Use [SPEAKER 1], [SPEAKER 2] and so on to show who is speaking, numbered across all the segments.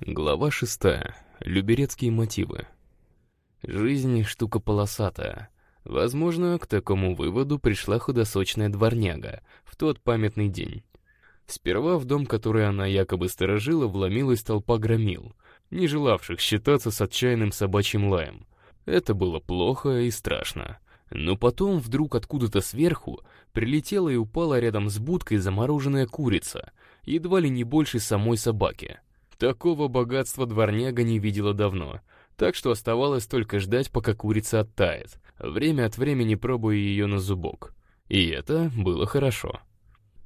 [SPEAKER 1] Глава шестая. Люберецкие мотивы. Жизнь — штука полосатая. Возможно, к такому выводу пришла худосочная дворняга в тот памятный день. Сперва в дом, который она якобы сторожила, вломилась толпа громил, не желавших считаться с отчаянным собачьим лаем. Это было плохо и страшно. Но потом вдруг откуда-то сверху прилетела и упала рядом с будкой замороженная курица, едва ли не больше самой собаки. Такого богатства дворняга не видела давно, так что оставалось только ждать, пока курица оттает, время от времени пробуя ее на зубок. И это было хорошо.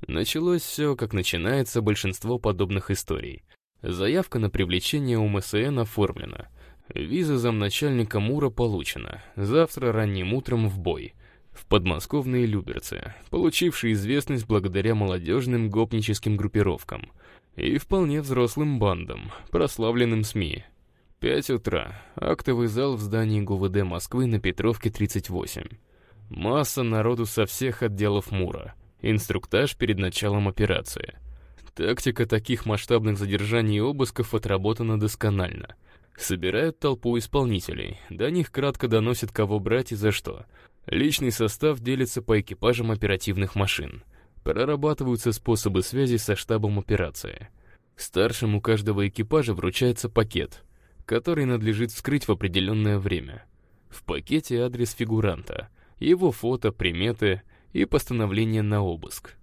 [SPEAKER 1] Началось все, как начинается большинство подобных историй. Заявка на привлечение УМСН оформлена — Виза замначальника Мура получена. Завтра ранним утром в бой. В подмосковные Люберцы, получившие известность благодаря молодежным гопническим группировкам и вполне взрослым бандам, прославленным СМИ. Пять утра. Актовый зал в здании ГУВД Москвы на Петровке, 38. Масса народу со всех отделов Мура. Инструктаж перед началом операции. Тактика таких масштабных задержаний и обысков отработана досконально — Собирают толпу исполнителей, до них кратко доносят, кого брать и за что. Личный состав делится по экипажам оперативных машин. Прорабатываются способы связи со штабом операции. Старшему каждого экипажа вручается пакет, который надлежит вскрыть в определенное время. В пакете адрес фигуранта, его фото, приметы и постановление на обыск.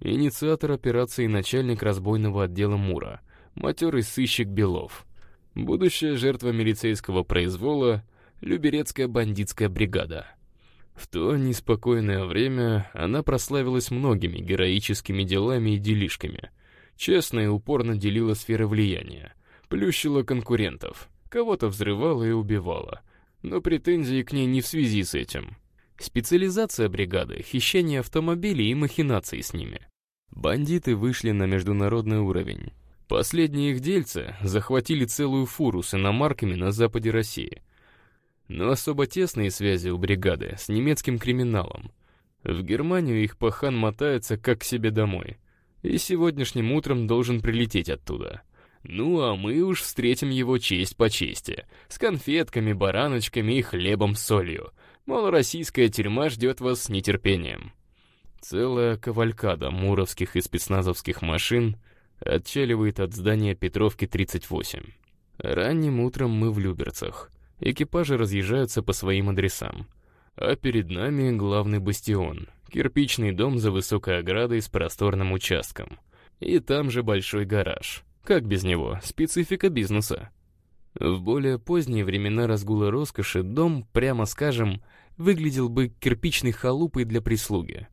[SPEAKER 1] Инициатор операции начальник разбойного отдела МУРа, матерый сыщик Белов — Будущая жертва милицейского произвола — Люберецкая бандитская бригада. В то неспокойное время она прославилась многими героическими делами и делишками. Честно и упорно делила сферы влияния, плющила конкурентов, кого-то взрывала и убивала. Но претензии к ней не в связи с этим. Специализация бригады — хищение автомобилей и махинации с ними. Бандиты вышли на международный уровень. Последние их дельцы захватили целую фуру с иномарками на западе России. Но особо тесные связи у бригады с немецким криминалом. В Германию их пахан мотается как к себе домой. И сегодняшним утром должен прилететь оттуда. Ну а мы уж встретим его честь по чести. С конфетками, бараночками и хлебом с солью. Мол, российская тюрьма ждет вас с нетерпением. Целая кавалькада муровских и спецназовских машин — Отчаливает от здания Петровки 38. Ранним утром мы в Люберцах. Экипажи разъезжаются по своим адресам. А перед нами главный бастион. Кирпичный дом за высокой оградой с просторным участком. И там же большой гараж. Как без него? Специфика бизнеса. В более поздние времена разгула роскоши дом, прямо скажем, выглядел бы кирпичной халупой для прислуги.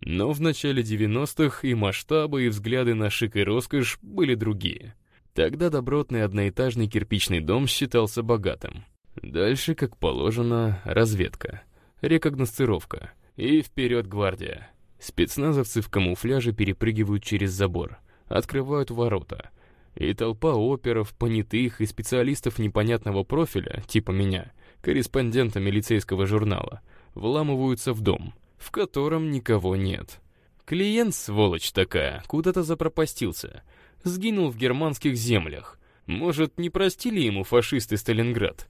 [SPEAKER 1] Но в начале 90-х и масштабы, и взгляды на шик и роскошь были другие. Тогда добротный одноэтажный кирпичный дом считался богатым. Дальше, как положено, разведка, рекогносцировка и вперед гвардия. Спецназовцы в камуфляже перепрыгивают через забор, открывают ворота. И толпа оперов, понятых и специалистов непонятного профиля, типа меня, корреспондента милицейского журнала, вламываются в дом — в котором никого нет. Клиент, сволочь такая, куда-то запропастился. Сгинул в германских землях. Может, не простили ему фашисты Сталинград?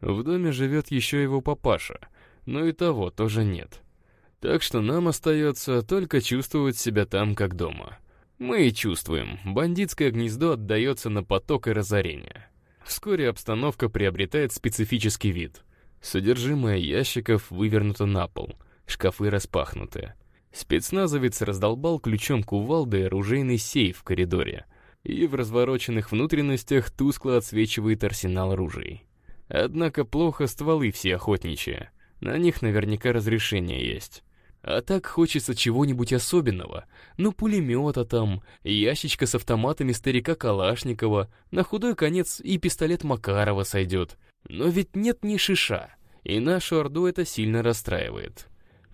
[SPEAKER 1] В доме живет еще его папаша, но и того тоже нет. Так что нам остается только чувствовать себя там, как дома. Мы и чувствуем, бандитское гнездо отдается на поток и разорение. Вскоре обстановка приобретает специфический вид. Содержимое ящиков вывернуто на пол — шкафы распахнуты. Спецназовец раздолбал ключом кувалды оружейный сейф в коридоре, и в развороченных внутренностях тускло отсвечивает арсенал ружей. Однако плохо стволы все охотничьи, на них наверняка разрешение есть. А так хочется чего-нибудь особенного. Ну, пулемета там, ящичка с автоматами старика Калашникова, на худой конец и пистолет Макарова сойдет. Но ведь нет ни шиша, и нашу Орду это сильно расстраивает.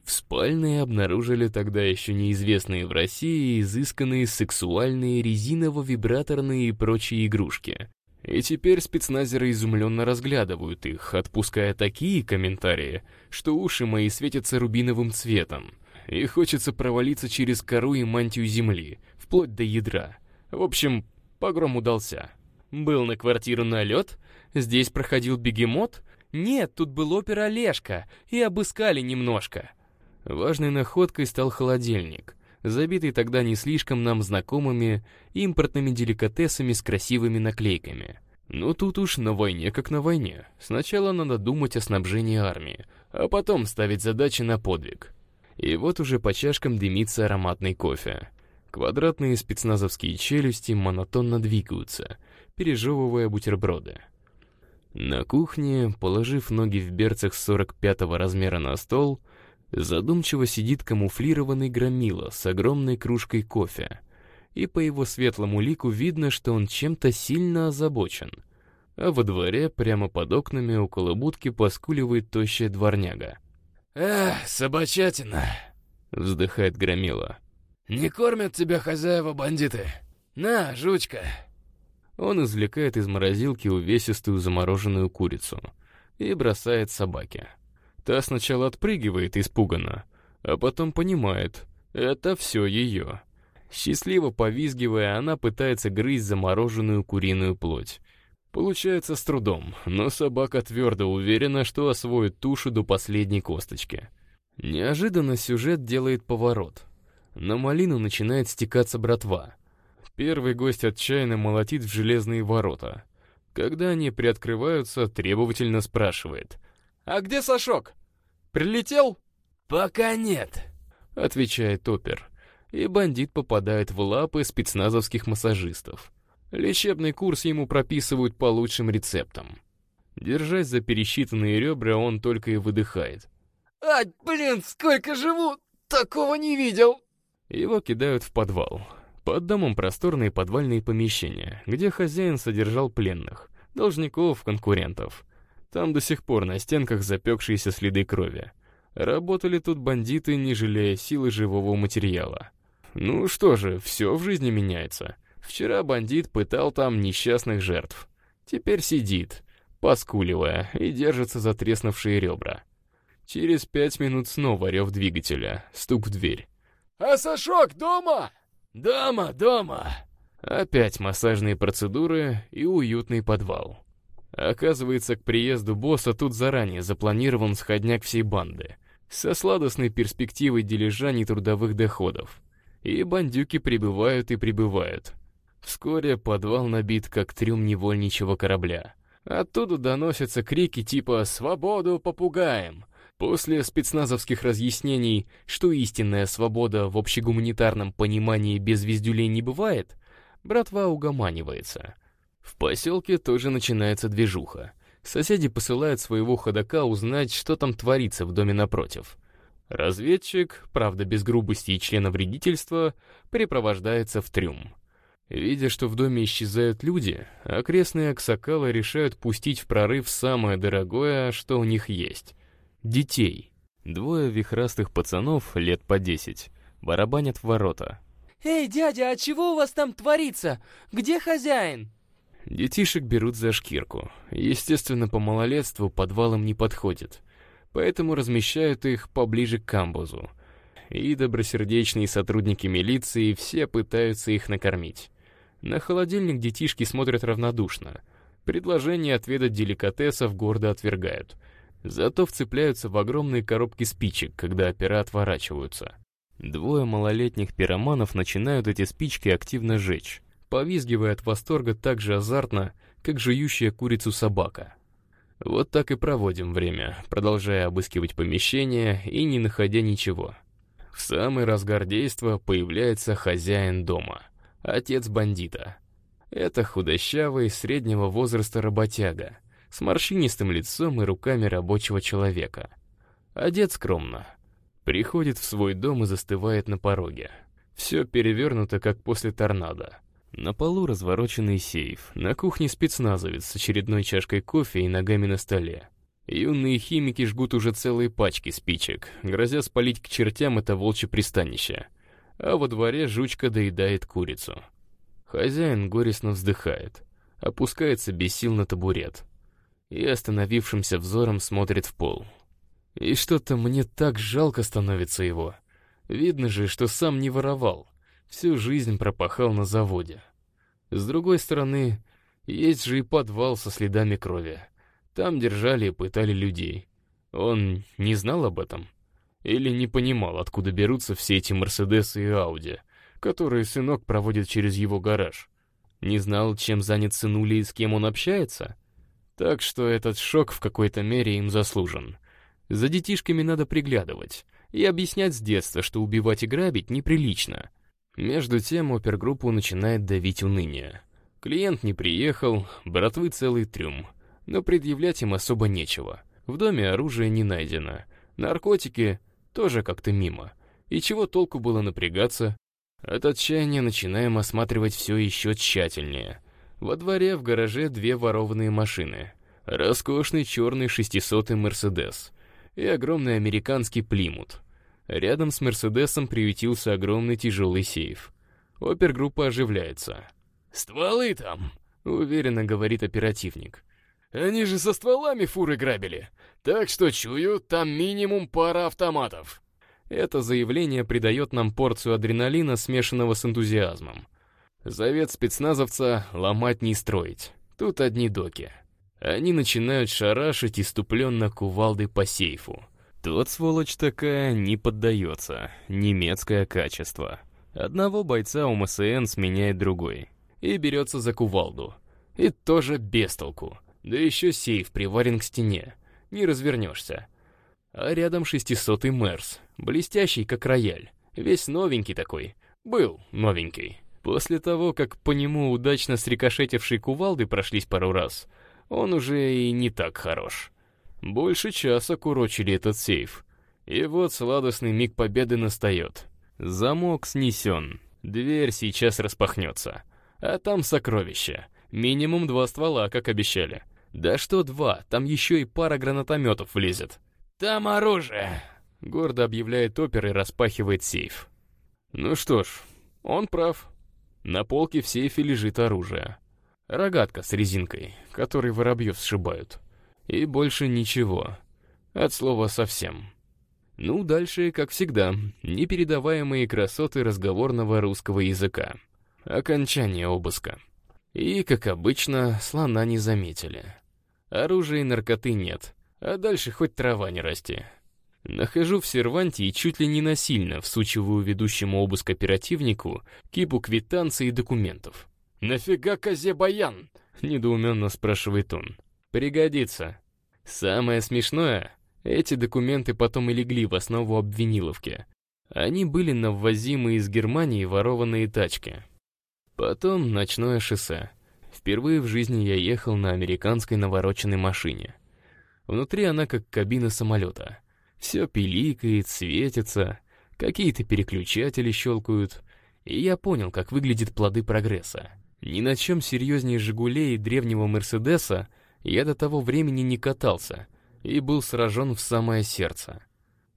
[SPEAKER 1] В спальне обнаружили тогда еще неизвестные в России изысканные сексуальные резиново-вибраторные и прочие игрушки. И теперь спецназеры изумленно разглядывают их, отпуская такие комментарии, что уши мои светятся рубиновым цветом. И хочется провалиться через кору и мантию земли, вплоть до ядра. В общем, погром удался. Был на квартиру налет? Здесь проходил бегемот? Нет, тут был опер Олежка, и обыскали немножко. Важной находкой стал холодильник, забитый тогда не слишком нам знакомыми импортными деликатесами с красивыми наклейками. Но тут уж на войне как на войне. Сначала надо думать о снабжении армии, а потом ставить задачи на подвиг. И вот уже по чашкам дымится ароматный кофе. Квадратные спецназовские челюсти монотонно двигаются, пережевывая бутерброды. На кухне, положив ноги в берцах 45-го размера на стол, задумчиво сидит камуфлированный громила с огромной кружкой кофе, и по его светлому лику видно, что он чем-то сильно озабочен. А во дворе, прямо под окнами, около будки поскуливает тощая дворняга.
[SPEAKER 2] «Эх, собачатина!» — вздыхает громила. «Не кормят тебя хозяева-бандиты? На, жучка!»
[SPEAKER 1] Он извлекает из морозилки увесистую замороженную курицу и бросает собаке. Та сначала отпрыгивает испуганно, а потом понимает, это все ее. Счастливо повизгивая, она пытается грызть замороженную куриную плоть. Получается с трудом, но собака твердо уверена, что освоит тушу до последней косточки. Неожиданно сюжет делает поворот. На малину начинает стекаться братва. Первый гость отчаянно молотит в железные ворота. Когда они приоткрываются, требовательно спрашивает. «А где Сашок? Прилетел?»
[SPEAKER 2] «Пока нет», —
[SPEAKER 1] отвечает опер. И бандит попадает в лапы спецназовских массажистов. Лечебный курс ему прописывают по лучшим рецептам. Держась за пересчитанные ребра, он только и выдыхает.
[SPEAKER 2] «Ай, блин, сколько живу! Такого не видел!»
[SPEAKER 1] Его кидают в подвал. Под домом просторные подвальные помещения, где хозяин содержал пленных, должников, конкурентов. Там до сих пор на стенках запекшиеся следы крови. Работали тут бандиты, не жалея силы живого материала. Ну что же, все в жизни меняется. Вчера бандит пытал там несчастных жертв. Теперь сидит, поскуливая, и держится за треснувшие ребра. Через пять минут снова рев двигателя, стук в дверь.
[SPEAKER 2] «А Сашок дома?» «Дома, дома!»
[SPEAKER 1] Опять массажные процедуры и уютный подвал. Оказывается, к приезду босса тут заранее запланирован сходняк всей банды, со сладостной перспективой дележа нетрудовых доходов. И бандюки прибывают и прибывают. Вскоре подвал набит, как трюм невольничего корабля. Оттуда доносятся крики типа «Свободу попугаем!». После спецназовских разъяснений, что истинная свобода в общегуманитарном понимании без вездюлей не бывает, братва угоманивается. В поселке тоже начинается движуха. Соседи посылают своего ходока узнать, что там творится в доме напротив. Разведчик, правда без грубости и члена вредительства, припровождается в трюм. Видя, что в доме исчезают люди, окрестные аксакалы решают пустить в прорыв самое дорогое, что у них есть — детей. Двое вихрастых пацанов, лет по десять, барабанят в ворота.
[SPEAKER 3] «Эй, дядя, а чего у вас там творится? Где хозяин?»
[SPEAKER 1] Детишек берут за шкирку. Естественно, по малолетству подвалом не подходит, поэтому размещают их поближе к камбузу. И добросердечные сотрудники милиции все пытаются их накормить. На холодильник детишки смотрят равнодушно. Предложение отведать деликатесов гордо отвергают. Зато вцепляются в огромные коробки спичек, когда опера отворачиваются. Двое малолетних пироманов начинают эти спички активно жечь, повизгивая от восторга так же азартно, как жующая курицу собака. Вот так и проводим время, продолжая обыскивать помещение и не находя ничего. В самый разгар действа появляется хозяин дома — отец бандита. Это худощавый, среднего возраста работяга, с морщинистым лицом и руками рабочего человека. Одет скромно. Приходит в свой дом и застывает на пороге. Все перевернуто, как после торнадо. На полу развороченный сейф, на кухне спецназовец с очередной чашкой кофе и ногами на столе. Юные химики жгут уже целые пачки спичек, грозя спалить к чертям это волчье пристанище а во дворе жучка доедает курицу. Хозяин горестно вздыхает, опускается без сил на табурет и остановившимся взором смотрит в пол. И что-то мне так жалко становится его. Видно же, что сам не воровал, всю жизнь пропахал на заводе. С другой стороны, Есть же и подвал со следами крови. Там держали и пытали людей. Он не знал об этом? Или не понимал, откуда берутся все эти Мерседесы и Ауди, которые сынок проводит через его гараж? Не знал, чем занят сынуля и с кем он общается? Так что этот шок в какой-то мере им заслужен. За детишками надо приглядывать и объяснять с детства, что убивать и грабить неприлично. Между тем опергруппу начинает давить уныние. Клиент не приехал, братвы целый трюм. Но предъявлять им особо нечего. В доме оружие не найдено. Наркотики тоже как-то мимо. И чего толку было напрягаться? От отчаяния начинаем осматривать все еще тщательнее. Во дворе в гараже две ворованные машины. Роскошный черный 600-й «Мерседес» и огромный американский «Плимут». Рядом с «Мерседесом» приютился огромный тяжелый сейф. Опергруппа оживляется.
[SPEAKER 2] «Стволы там!»
[SPEAKER 1] — уверенно говорит оперативник.
[SPEAKER 2] «Они же со стволами фуры грабили, так что чую, там минимум пара автоматов».
[SPEAKER 1] Это заявление придает нам порцию адреналина, смешанного с энтузиазмом. Завет спецназовца ломать не строить. Тут одни доки. Они начинают шарашить иступленно кувалдой по сейфу. Тот, сволочь такая, не поддается. Немецкое качество. Одного бойца у МСН сменяет другой. И берется за кувалду. И тоже без толку. Да еще сейф приварен к стене. Не развернешься. А рядом шестисотый Мерс. Блестящий, как рояль. Весь новенький такой. Был новенький. После того, как по нему удачно срикошетившие кувалды прошлись пару раз, он уже и не так хорош. Больше часа курочили этот сейф. И вот сладостный миг победы настает. Замок снесен. Дверь сейчас распахнется. А там сокровища. Минимум два ствола, как обещали. Да что два, там еще и пара гранатометов влезет.
[SPEAKER 2] «Там оружие!»
[SPEAKER 1] — гордо объявляет опер и распахивает сейф. Ну что ж, он прав. На полке в сейфе лежит оружие. Рогатка с резинкой, которой воробьев сшибают. И больше ничего. От слова совсем. Ну, дальше, как всегда, непередаваемые красоты разговорного русского языка. Окончание обыска. И, как обычно, слона не заметили. Оружия и наркоты нет, а дальше хоть трава не расти. Нахожу в серванте и чуть ли не насильно всучиваю ведущему обыск оперативнику кипу квитанций и документов.
[SPEAKER 2] «Нафига козе баян?»
[SPEAKER 1] — недоуменно спрашивает он. Пригодится. Самое смешное, эти документы потом и легли в основу обвиниловки. Они были на ввозимые из Германии ворованные тачки. Потом ночное шоссе. Впервые в жизни я ехал на американской навороченной машине. Внутри она как кабина самолета. Все пиликает, светится, какие-то переключатели щелкают. И я понял, как выглядят плоды прогресса. Ни на чем серьезнее «Жигулей» и древнего «Мерседеса» Я до того времени не катался и был сражен в самое сердце.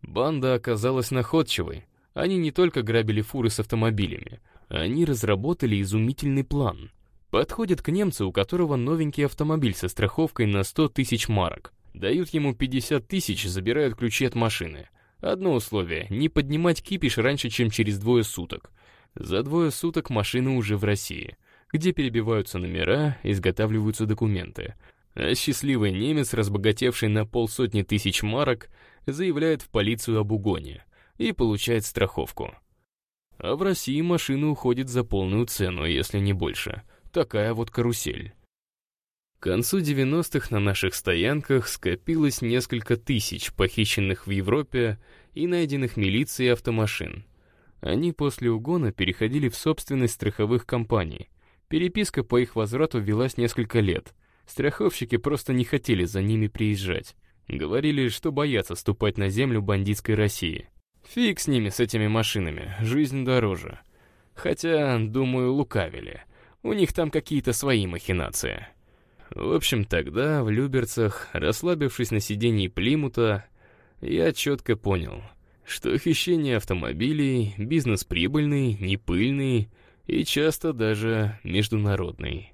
[SPEAKER 1] Банда оказалась находчивой. Они не только грабили фуры с автомобилями, они разработали изумительный план. Подходят к немцу, у которого новенький автомобиль со страховкой на 100 тысяч марок. Дают ему 50 тысяч, забирают ключи от машины. Одно условие — не поднимать кипиш раньше, чем через двое суток. За двое суток машина уже в России, где перебиваются номера, изготавливаются документы — а счастливый немец, разбогатевший на полсотни тысяч марок, заявляет в полицию об угоне и получает страховку. А в России машина уходит за полную цену, если не больше. Такая вот карусель. К концу 90-х на наших стоянках скопилось несколько тысяч похищенных в Европе и найденных милицией автомашин. Они после угона переходили в собственность страховых компаний. Переписка по их возврату велась несколько лет — Страховщики просто не хотели за ними приезжать. Говорили, что боятся ступать на землю бандитской России. Фиг с ними, с этими машинами, жизнь дороже. Хотя, думаю, лукавили. У них там какие-то свои махинации. В общем, тогда, в Люберцах, расслабившись на сиденье Плимута, я четко понял, что хищение автомобилей — бизнес прибыльный, непыльный и часто даже международный.